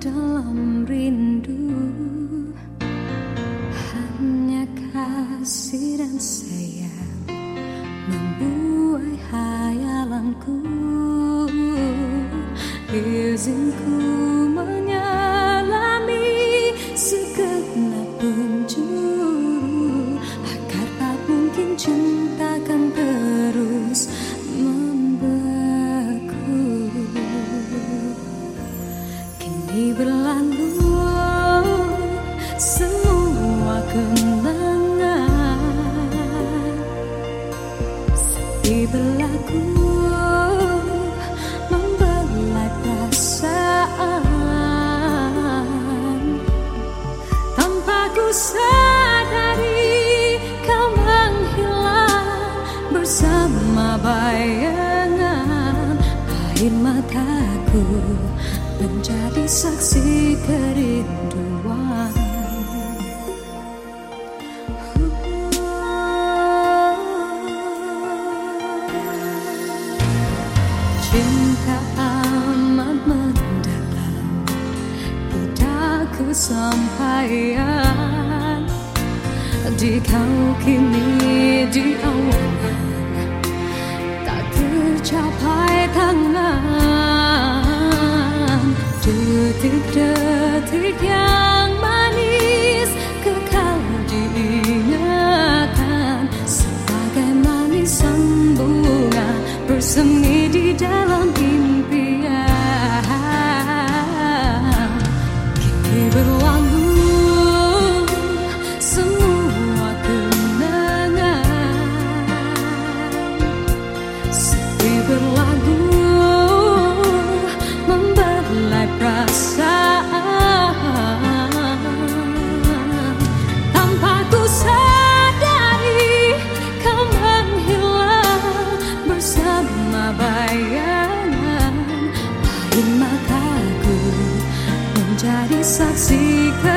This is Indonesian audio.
Dalam rindu. Hanya kasih dan sayang Membuai hayalanku. Izinku menyelami Segenap penjuru. Agar tak mungkin cinta sadari kau menghilang bersama bayangan. Mataku menjadi saksi kerinduan amat mendalam Tidak kesampaian. Di kau kini di awangan Tak tercapai tangan. Detik-detik yang manis Kekal diingatan Sebagai manis bunga bersemi berlagu Membelai perasaan. Tanpa ku sadari Kau menghilang bersama bayangan. Pahit mataku menjadi saksikan.